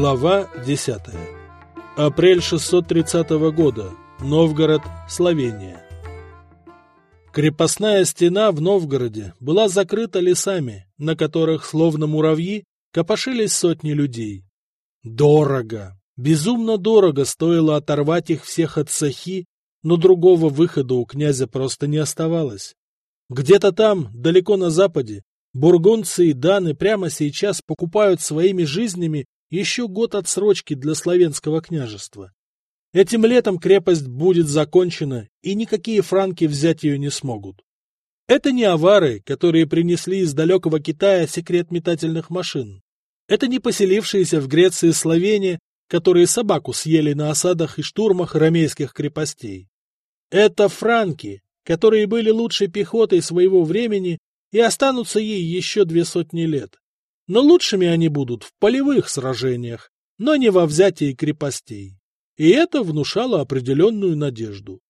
Глава 10. Апрель 630 года. Новгород, Словения. Крепостная стена в Новгороде была закрыта лесами, на которых, словно муравьи, копошились сотни людей. Дорого, безумно дорого стоило оторвать их всех от сахи, но другого выхода у князя просто не оставалось. Где-то там, далеко на западе, бургунцы и даны прямо сейчас покупают своими жизнями еще год отсрочки для славянского княжества. Этим летом крепость будет закончена, и никакие франки взять ее не смогут. Это не авары, которые принесли из далекого Китая секрет метательных машин. Это не поселившиеся в Греции словени, которые собаку съели на осадах и штурмах ромейских крепостей. Это франки, которые были лучшей пехотой своего времени и останутся ей еще две сотни лет. Но лучшими они будут в полевых сражениях, но не во взятии крепостей. И это внушало определенную надежду.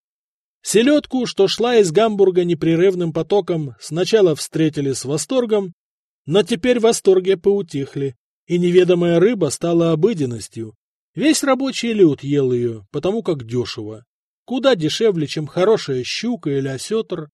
Селедку, что шла из Гамбурга непрерывным потоком, сначала встретили с восторгом, но теперь восторги поутихли, и неведомая рыба стала обыденностью. Весь рабочий люд ел ее, потому как дешево. Куда дешевле, чем хорошая щука или осетр.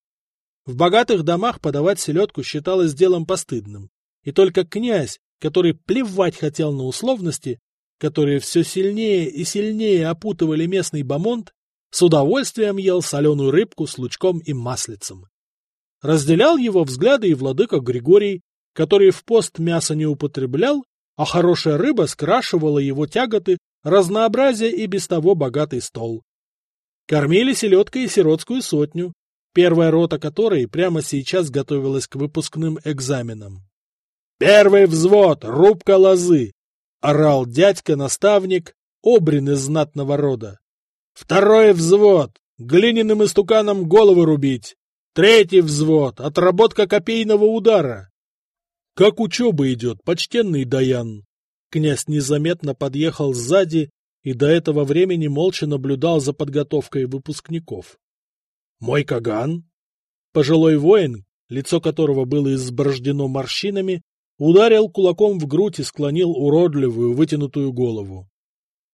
В богатых домах подавать селедку считалось делом постыдным и только князь, который плевать хотел на условности, которые все сильнее и сильнее опутывали местный бомонд, с удовольствием ел соленую рыбку с лучком и маслицем. Разделял его взгляды и владыка Григорий, который в пост мяса не употреблял, а хорошая рыба скрашивала его тяготы, разнообразие и без того богатый стол. Кормили селедкой и сиротскую сотню, первая рота которой прямо сейчас готовилась к выпускным экзаменам. «Первый взвод! Рубка лозы!» — орал дядька-наставник, обрин из знатного рода. «Второй взвод! Глиняным истуканом головы рубить! Третий взвод! Отработка копейного удара!» «Как учеба идет, почтенный Даян!» Князь незаметно подъехал сзади и до этого времени молча наблюдал за подготовкой выпускников. «Мой Каган?» Пожилой воин, лицо которого было изборождено морщинами, ударил кулаком в грудь и склонил уродливую вытянутую голову.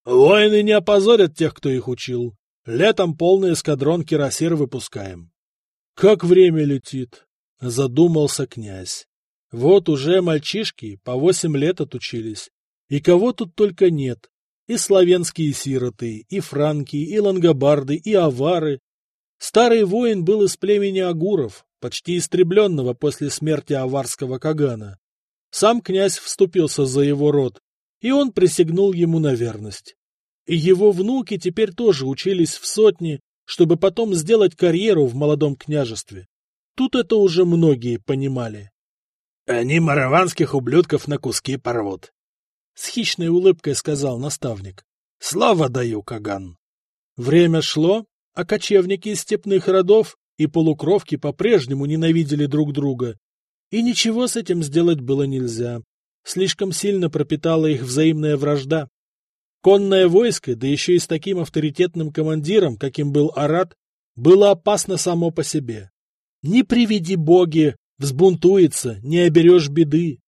«Воины не опозорят тех, кто их учил. Летом полный эскадрон кирасир выпускаем». «Как время летит!» — задумался князь. «Вот уже мальчишки по восемь лет отучились. И кого тут только нет. И славянские сироты, и франки, и лангобарды, и авары. Старый воин был из племени агуров, почти истребленного после смерти аварского кагана. Сам князь вступился за его род, и он присягнул ему на верность. И его внуки теперь тоже учились в сотне, чтобы потом сделать карьеру в молодом княжестве. Тут это уже многие понимали. — Они мараванских ублюдков на куски порвут, — с хищной улыбкой сказал наставник. — Слава даю, Каган! Время шло, а кочевники из степных родов и полукровки по-прежнему ненавидели друг друга и ничего с этим сделать было нельзя. Слишком сильно пропитала их взаимная вражда. Конное войско, да еще и с таким авторитетным командиром, каким был Арат, было опасно само по себе. Не приведи боги, взбунтуется, не оберешь беды.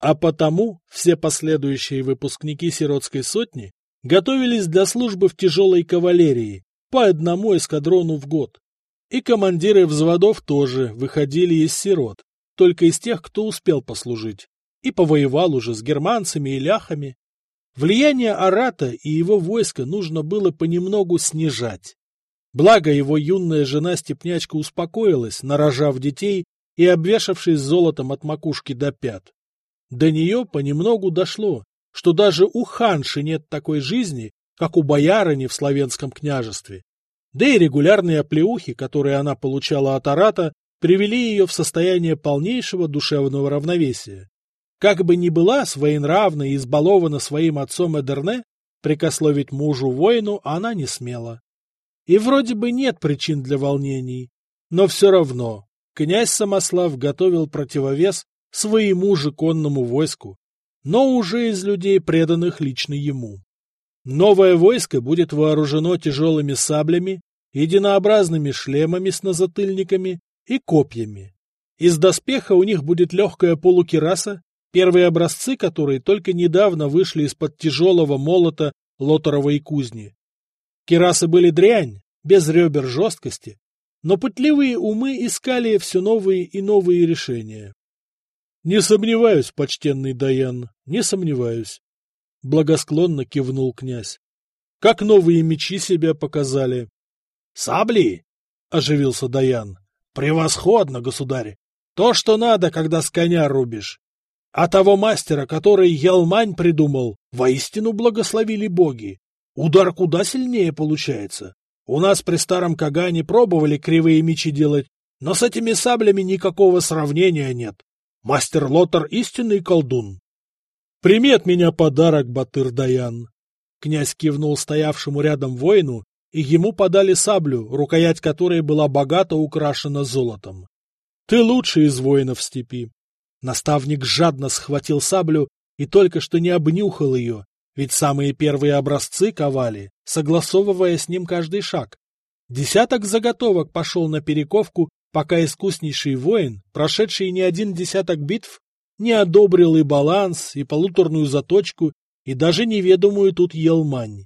А потому все последующие выпускники сиротской сотни готовились для службы в тяжелой кавалерии, по одному эскадрону в год. И командиры взводов тоже выходили из сирот, только из тех, кто успел послужить, и повоевал уже с германцами и ляхами. Влияние Арата и его войска нужно было понемногу снижать. Благо его юная жена-степнячка успокоилась, нарожав детей и обвешавшись золотом от макушки до пят. До нее понемногу дошло, что даже у ханши нет такой жизни, как у боярыни в славянском княжестве. Да и регулярные оплеухи, которые она получала от Арата, привели ее в состояние полнейшего душевного равновесия. Как бы ни была своенравна и избалована своим отцом Эдерне, прикословить мужу-воину она не смела. И вроде бы нет причин для волнений, но все равно князь Самослав готовил противовес своему же конному войску, но уже из людей, преданных лично ему. Новое войско будет вооружено тяжелыми саблями, единообразными шлемами с назатыльниками и копьями. Из доспеха у них будет легкая полукираса, первые образцы которые только недавно вышли из-под тяжелого молота лоторовой кузни. Керасы были дрянь, без ребер жесткости, но пытливые умы искали все новые и новые решения. — Не сомневаюсь, почтенный Даян, не сомневаюсь. Благосклонно кивнул князь. — Как новые мечи себя показали. — Сабли? — оживился Даян. — Превосходно, государь! То, что надо, когда с коня рубишь. А того мастера, который Ялмань придумал, воистину благословили боги. Удар куда сильнее получается. У нас при старом Кагане пробовали кривые мечи делать, но с этими саблями никакого сравнения нет. Мастер Лотар — истинный колдун. — Примет меня подарок, Батыр-Даян. Князь кивнул стоявшему рядом воину, и ему подали саблю, рукоять которой была богато украшена золотом. — Ты лучший из воинов степи. Наставник жадно схватил саблю и только что не обнюхал ее, ведь самые первые образцы ковали, согласовывая с ним каждый шаг. Десяток заготовок пошел на перековку пока искуснейший воин, прошедший не один десяток битв, не одобрил и баланс, и полуторную заточку, и даже неведомую тут елмань.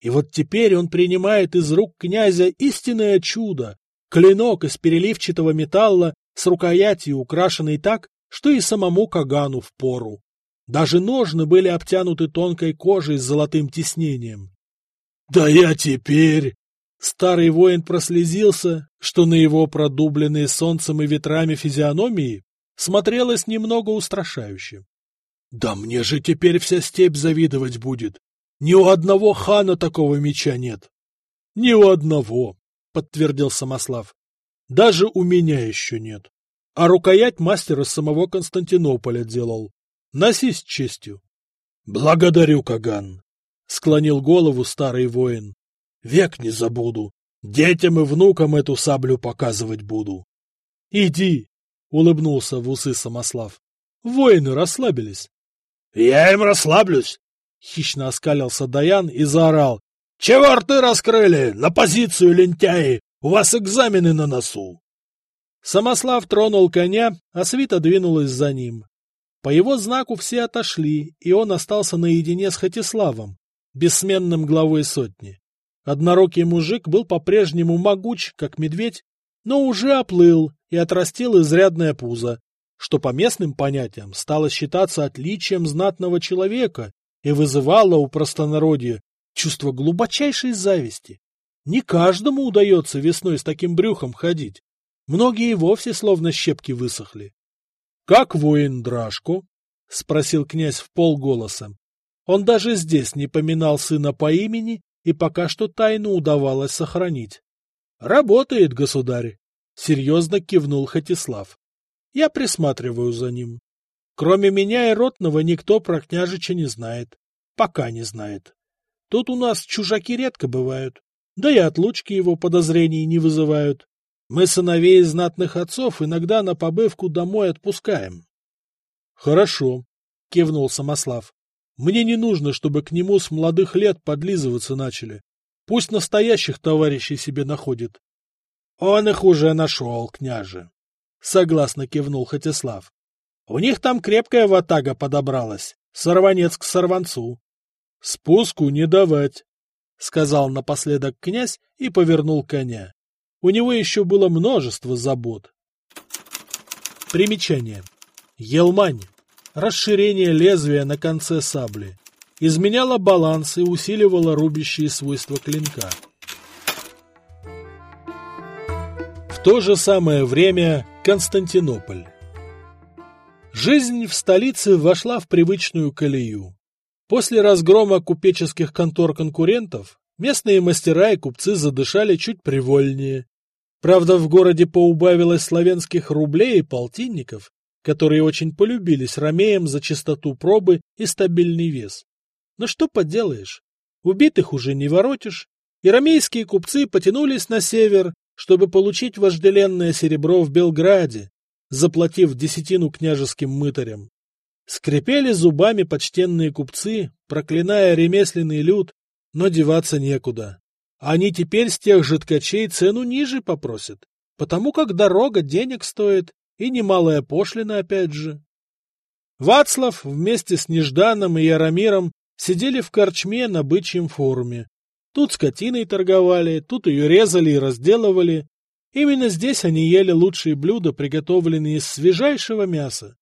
И вот теперь он принимает из рук князя истинное чудо, клинок из переливчатого металла с рукоятью, украшенный так, что и самому Кагану впору. Даже ножны были обтянуты тонкой кожей с золотым тиснением. — Да я теперь Старый воин прослезился, что на его продубленные солнцем и ветрами физиономии смотрелось немного устрашающе. — Да мне же теперь вся степь завидовать будет. Ни у одного хана такого меча нет. — Ни у одного, — подтвердил Самослав. — Даже у меня еще нет. А рукоять мастера самого Константинополя делал. Носи с честью. — Благодарю, Каган, — склонил голову старый воин. Век не забуду. Детям и внукам эту саблю показывать буду. — Иди, — улыбнулся в усы Самослав. Воины расслабились. — Я им расслаблюсь! — хищно оскалился Даян и заорал. — Чего рты раскрыли? На позицию, лентяи! У вас экзамены на носу! Самослав тронул коня, а свита двинулась за ним. По его знаку все отошли, и он остался наедине с Хатиславом, бессменным главой сотни. Однорукий мужик был по-прежнему могуч, как медведь, но уже оплыл и отрастил изрядное пузо, что по местным понятиям стало считаться отличием знатного человека и вызывало у простонародья чувство глубочайшей зависти. Не каждому удается весной с таким брюхом ходить. Многие вовсе словно щепки высохли. — Как воин Драшко? — спросил князь в полголоса. Он даже здесь не поминал сына по имени и пока что тайну удавалось сохранить. — Работает, государь, — серьезно кивнул Хатислав. — Я присматриваю за ним. Кроме меня и Ротного никто про княжича не знает. Пока не знает. Тут у нас чужаки редко бывают, да и отлучки его подозрений не вызывают. Мы сыновей знатных отцов иногда на побывку домой отпускаем. — Хорошо, — кивнул Самослав. Мне не нужно, чтобы к нему с молодых лет подлизываться начали. Пусть настоящих товарищей себе находит. — Он их уже нашел, княже, — согласно кивнул Хатислав. — У них там крепкая ватага подобралась, сорванец к сорванцу. — Спуску не давать, — сказал напоследок князь и повернул коня. У него еще было множество забот. Примечание. Елмань расширение лезвия на конце сабли, изменяло баланс и усиливало рубящие свойства клинка. В то же самое время Константинополь. Жизнь в столице вошла в привычную колею. После разгрома купеческих контор конкурентов местные мастера и купцы задышали чуть привольнее. Правда, в городе поубавилось славянских рублей и полтинников, которые очень полюбились ромеям за чистоту пробы и стабильный вес. Но что поделаешь, убитых уже не воротишь, и ромейские купцы потянулись на север, чтобы получить вожделенное серебро в Белграде, заплатив десятину княжеским мытарям. Скрипели зубами почтенные купцы, проклиная ремесленный люд, но деваться некуда. Они теперь с тех же ткачей цену ниже попросят, потому как дорога денег стоит, и немалая пошлина опять же. Вацлав вместе с Нежданом и Яромиром сидели в корчме на бычьем форуме. Тут скотиной торговали, тут ее резали и разделывали. Именно здесь они ели лучшие блюда, приготовленные из свежайшего мяса.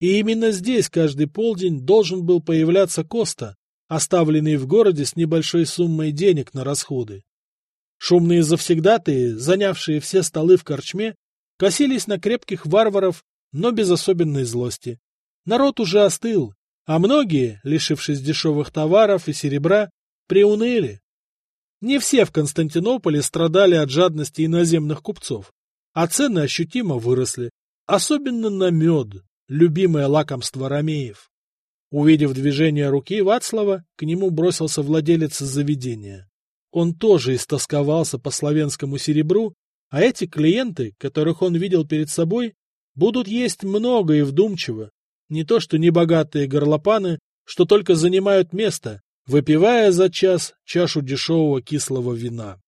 И именно здесь каждый полдень должен был появляться Коста, оставленный в городе с небольшой суммой денег на расходы. Шумные завсегдатые, занявшие все столы в корчме, косились на крепких варваров, но без особенной злости. Народ уже остыл, а многие, лишившись дешевых товаров и серебра, приуныли. Не все в Константинополе страдали от жадности иноземных купцов, а цены ощутимо выросли, особенно на мед, любимое лакомство ромеев. Увидев движение руки Вацлава, к нему бросился владелец заведения. Он тоже истосковался по славянскому серебру, а эти клиенты, которых он видел перед собой, будут есть много и вдумчиво, не то что небогатые горлопаны, что только занимают место, выпивая за час чашу дешевого кислого вина.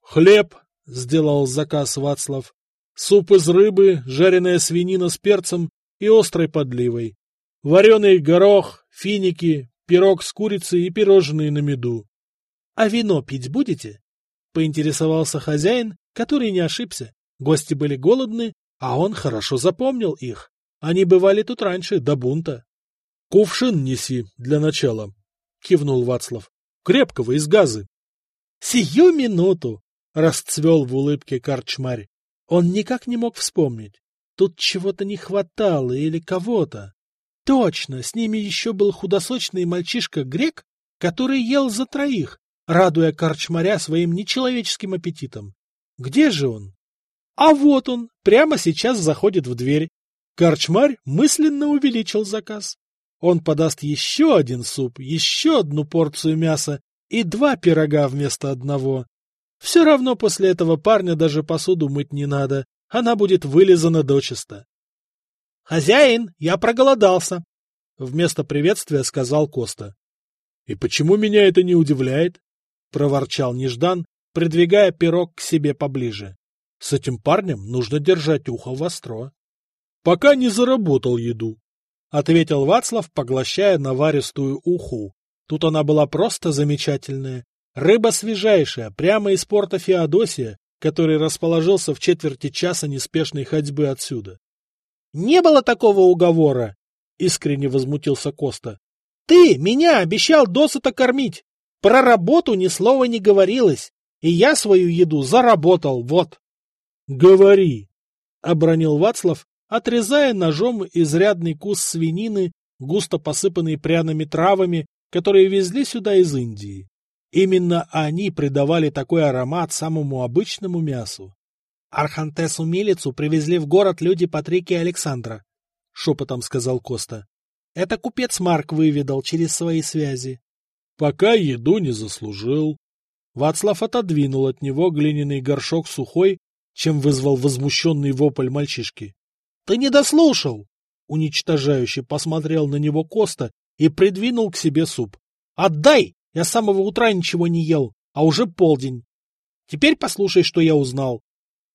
«Хлеб!» — сделал заказ Вацлав. «Суп из рыбы, жареная свинина с перцем и острой подливой. Вареный горох, финики, пирог с курицей и пирожные на меду. — А вино пить будете? — поинтересовался хозяин, который не ошибся. Гости были голодны, а он хорошо запомнил их. Они бывали тут раньше, до бунта. — Кувшин неси для начала, — кивнул Вацлав. — Крепкого, из газы. — Сию минуту! — расцвел в улыбке корчмарь. Он никак не мог вспомнить. Тут чего-то не хватало или кого-то. Точно, с ними еще был худосочный мальчишка-грек, который ел за троих, радуя корчмаря своим нечеловеческим аппетитом. Где же он? А вот он, прямо сейчас заходит в дверь. Корчмарь мысленно увеличил заказ. Он подаст еще один суп, еще одну порцию мяса и два пирога вместо одного. Все равно после этого парня даже посуду мыть не надо, она будет вылизана дочисто. — Хозяин, я проголодался! — вместо приветствия сказал Коста. — И почему меня это не удивляет? — проворчал Неждан, придвигая пирог к себе поближе. — С этим парнем нужно держать ухо востро. — Пока не заработал еду, — ответил Вацлав, поглощая наваристую уху. Тут она была просто замечательная. Рыба свежайшая, прямо из порта Феодосия, который расположился в четверти часа неспешной ходьбы отсюда. — Не было такого уговора! — искренне возмутился Коста. — Ты меня обещал досыта кормить! Про работу ни слова не говорилось, и я свою еду заработал, вот! — Говори! — обронил Вацлав, отрезая ножом изрядный кус свинины, густо посыпанный пряными травами, которые везли сюда из Индии. Именно они придавали такой аромат самому обычному мясу. Архантесу Милицу привезли в город люди Патрики Александра, — шепотом сказал Коста. Это купец Марк выведал через свои связи. Пока еду не заслужил. Вацлав отодвинул от него глиняный горшок сухой, чем вызвал возмущенный вопль мальчишки. — Ты не дослушал! — уничтожающе посмотрел на него Коста и придвинул к себе суп. — Отдай! Я с самого утра ничего не ел, а уже полдень. Теперь послушай, что я узнал.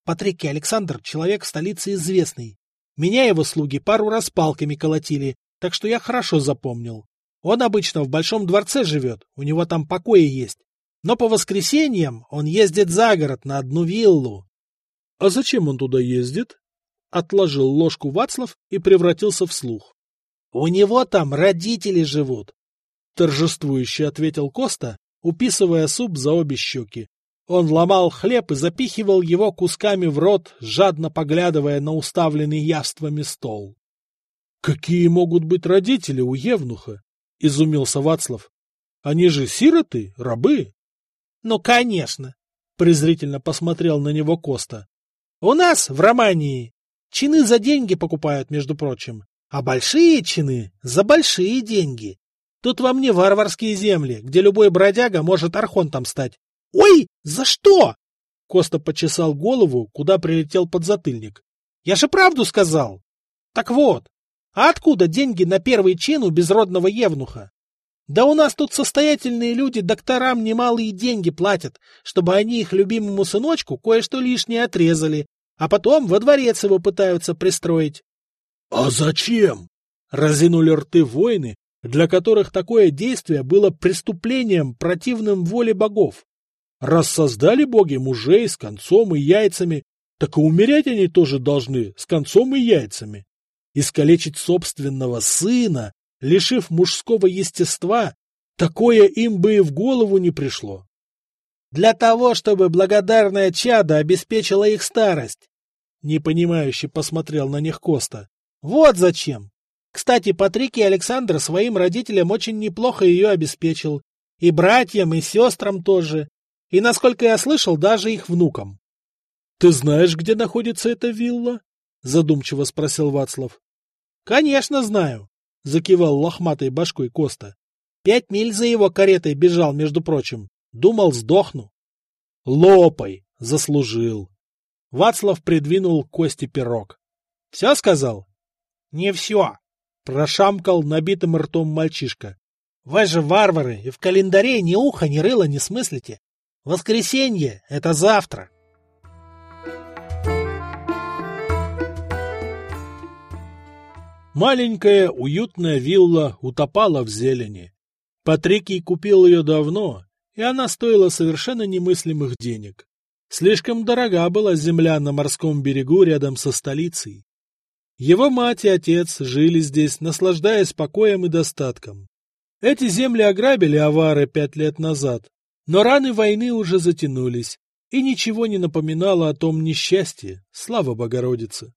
Патрик и Александр — человек в столице известный. Меня его слуги пару раз палками колотили, так что я хорошо запомнил. Он обычно в Большом дворце живет, у него там покои есть. Но по воскресеньям он ездит за город на одну виллу. — А зачем он туда ездит? Отложил ложку Вацлав и превратился в слух. — У него там родители живут. — торжествующе ответил Коста, уписывая суп за обе щеки. Он ломал хлеб и запихивал его кусками в рот, жадно поглядывая на уставленный яствами стол. — Какие могут быть родители у Евнуха? — изумился Вацлав. — Они же сироты, рабы. — Ну, конечно! — презрительно посмотрел на него Коста. — У нас, в Романии, чины за деньги покупают, между прочим, а большие чины за большие деньги. Тут во мне варварские земли, где любой бродяга может архонтом стать. Ой, за что? Коста почесал голову, куда прилетел подзатыльник. Я же правду сказал. Так вот, а откуда деньги на первый чин у безродного евнуха? Да у нас тут состоятельные люди докторам немалые деньги платят, чтобы они их любимому сыночку кое-что лишнее отрезали, а потом во дворец его пытаются пристроить. — А зачем? — Разинули рты воины, для которых такое действие было преступлением, противным воле богов. Раз создали боги мужей с концом и яйцами, так и умереть они тоже должны с концом и яйцами. Искалечить собственного сына, лишив мужского естества, такое им бы и в голову не пришло. Для того, чтобы благодарное чадо обеспечило их старость. Непонимающе посмотрел на них Коста. Вот зачем. Кстати, Патрик и Александр своим родителям очень неплохо ее обеспечил. И братьям, и сестрам тоже. И, насколько я слышал, даже их внукам. — Ты знаешь, где находится эта вилла? — задумчиво спросил Вацлав. — Конечно знаю, — закивал лохматой башкой Коста. Пять миль за его каретой бежал, между прочим. Думал, сдохну. — Лопай! Заслужил. Вацлав придвинул Кости пирог. — Все сказал? — Не все, — прошамкал набитым ртом мальчишка. — Вы же варвары, и в календаре ни уха, ни рыла не смыслите. Воскресенье — это завтра. Маленькая уютная вилла утопала в зелени. Патрикий купил ее давно, и она стоила совершенно немыслимых денег. Слишком дорога была земля на морском берегу рядом со столицей. Его мать и отец жили здесь, наслаждаясь покоем и достатком. Эти земли ограбили авары пять лет назад, но раны войны уже затянулись, и ничего не напоминало о том несчастье, слава Богородице.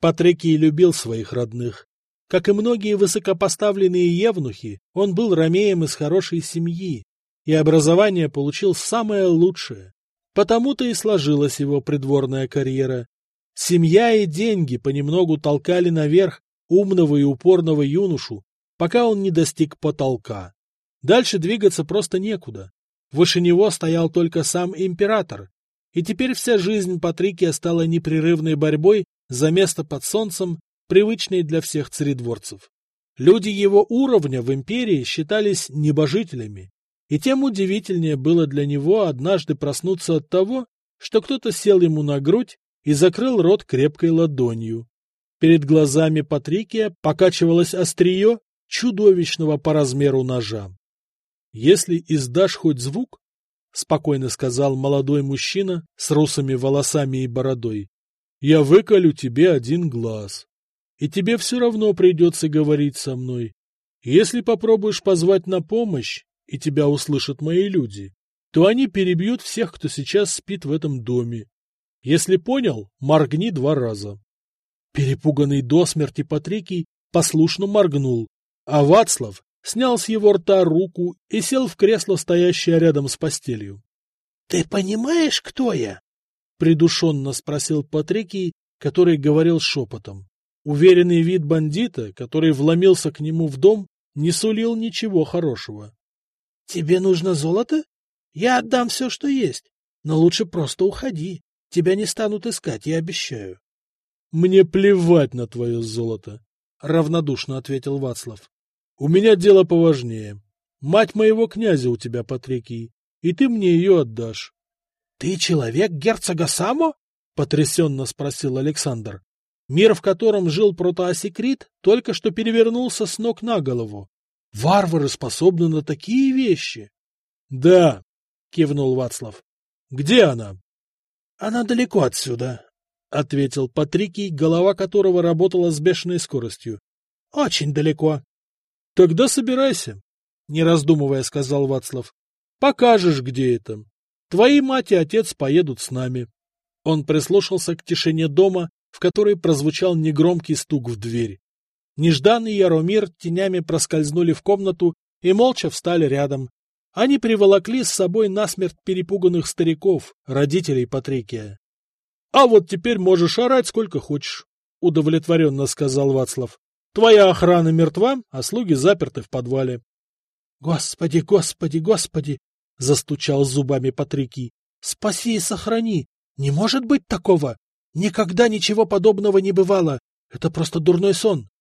Патрикий любил своих родных. Как и многие высокопоставленные евнухи, он был ромеем из хорошей семьи, и образование получил самое лучшее. Потому-то и сложилась его придворная карьера. Семья и деньги понемногу толкали наверх умного и упорного юношу, пока он не достиг потолка. Дальше двигаться просто некуда. Выше него стоял только сам император, и теперь вся жизнь Патрикия стала непрерывной борьбой за место под солнцем, привычной для всех царедворцев. Люди его уровня в империи считались небожителями, и тем удивительнее было для него однажды проснуться от того, что кто-то сел ему на грудь и закрыл рот крепкой ладонью. Перед глазами Патрикия покачивалось острие чудовищного по размеру ножа. «Если издашь хоть звук, — спокойно сказал молодой мужчина с русыми волосами и бородой, — я выколю тебе один глаз, и тебе все равно придется говорить со мной. Если попробуешь позвать на помощь, и тебя услышат мои люди, то они перебьют всех, кто сейчас спит в этом доме. Если понял, моргни два раза. Перепуганный до смерти Патрикий послушно моргнул, а Вацлав снял с его рта руку и сел в кресло, стоящее рядом с постелью. — Ты понимаешь, кто я? — придушенно спросил Патрикий, который говорил шепотом. Уверенный вид бандита, который вломился к нему в дом, не сулил ничего хорошего. — Тебе нужно золото? Я отдам все, что есть. Но лучше просто уходи. Тебя не станут искать, я обещаю. — Мне плевать на твое золото, — равнодушно ответил Вацлав. — У меня дело поважнее. Мать моего князя у тебя, Патрикий, и ты мне ее отдашь. — Ты человек герцога Само? — потрясенно спросил Александр. Мир, в котором жил протоосекрит, только что перевернулся с ног на голову. Варвары способны на такие вещи. — Да, — кивнул Вацлав. — Где она? — Она далеко отсюда, — ответил Патрикий, голова которого работала с бешеной скоростью. — Очень далеко. — Тогда собирайся, — не раздумывая сказал Вацлав. — Покажешь, где это. Твои мать и отец поедут с нами. Он прислушался к тишине дома, в которой прозвучал негромкий стук в дверь. Нежданный Яромир тенями проскользнули в комнату и молча встали рядом. Они приволокли с собой насмерть перепуганных стариков, родителей Патрикия. — А вот теперь можешь орать сколько хочешь, — удовлетворенно сказал Вацлав. — Твоя охрана мертва, а слуги заперты в подвале. — Господи, господи, господи! — застучал зубами Патрикий. — Спаси и сохрани! Не может быть такого! Никогда ничего подобного не бывало! Это просто дурной сон! —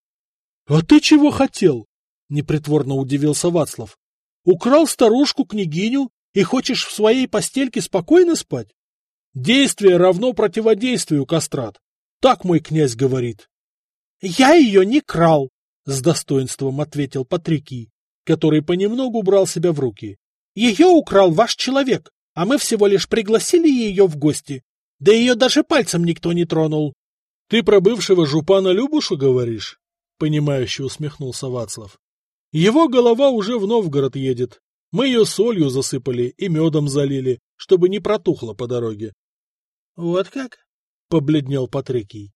А ты чего хотел? — непритворно удивился Вацлав. — Украл старушку-княгиню и хочешь в своей постельке спокойно спать? Действие равно противодействию, Кастрат. Так мой князь говорит. — Я ее не крал, — с достоинством ответил Патрикий, который понемногу брал себя в руки. — Ее украл ваш человек, а мы всего лишь пригласили ее в гости. Да ее даже пальцем никто не тронул. — Ты про бывшего жупана Любушу говоришь? — понимающе усмехнулся Вацлав. — Его голова уже в Новгород едет. Мы ее солью засыпали и медом залили, чтобы не протухло по дороге. — Вот как? — побледнел Патрикий.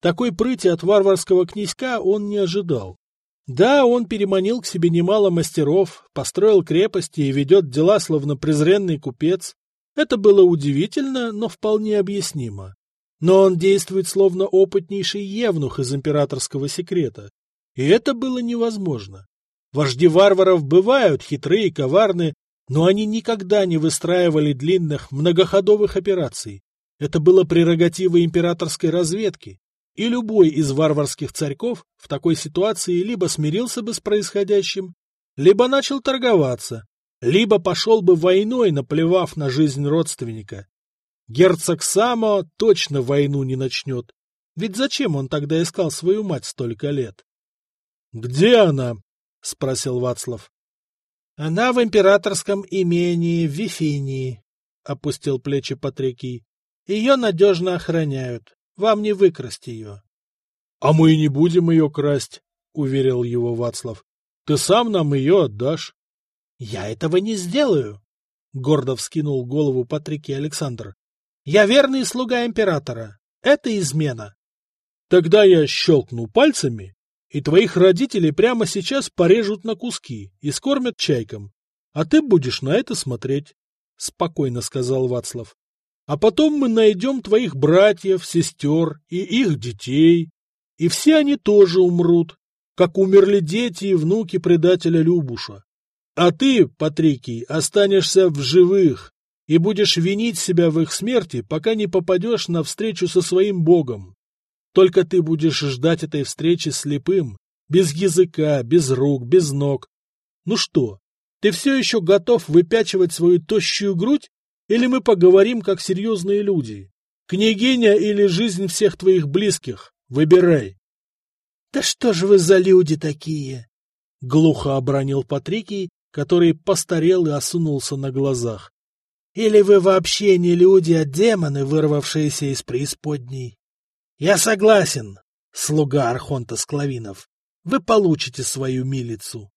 Такой прыти от варварского князька он не ожидал. Да, он переманил к себе немало мастеров, построил крепости и ведет дела, словно презренный купец. Это было удивительно, но вполне объяснимо. Но он действует словно опытнейший евнух из императорского секрета. И это было невозможно. Вожди варваров бывают хитрые и коварны, но они никогда не выстраивали длинных многоходовых операций. Это было прерогативой императорской разведки и любой из варварских царьков в такой ситуации либо смирился бы с происходящим, либо начал торговаться, либо пошел бы войной, наплевав на жизнь родственника. Герцог Само точно войну не начнет, ведь зачем он тогда искал свою мать столько лет? — Где она? — спросил Вацлав. — Она в императорском имении в Вифинии, — опустил плечи Патрикий. — Ее надежно охраняют. Вам не выкрасть ее. — А мы и не будем ее красть, — уверил его Вацлав. — Ты сам нам ее отдашь. — Я этого не сделаю, — гордо вскинул голову Патрики Александр. — Я верный слуга императора. Это измена. — Тогда я щелкну пальцами, и твоих родителей прямо сейчас порежут на куски и скормят чайкам. А ты будешь на это смотреть, — спокойно сказал Вацлав. А потом мы найдем твоих братьев, сестер и их детей. И все они тоже умрут, как умерли дети и внуки предателя Любуша. А ты, Патрикий, останешься в живых и будешь винить себя в их смерти, пока не попадешь на встречу со своим богом. Только ты будешь ждать этой встречи слепым, без языка, без рук, без ног. Ну что, ты все еще готов выпячивать свою тощую грудь или мы поговорим как серьезные люди? Княгиня или жизнь всех твоих близких? Выбирай. — Да что же вы за люди такие? — глухо обронил Патрикий, который постарел и осунулся на глазах. — Или вы вообще не люди, а демоны, вырвавшиеся из преисподней? — Я согласен, слуга Архонта Склавинов. Вы получите свою милицу.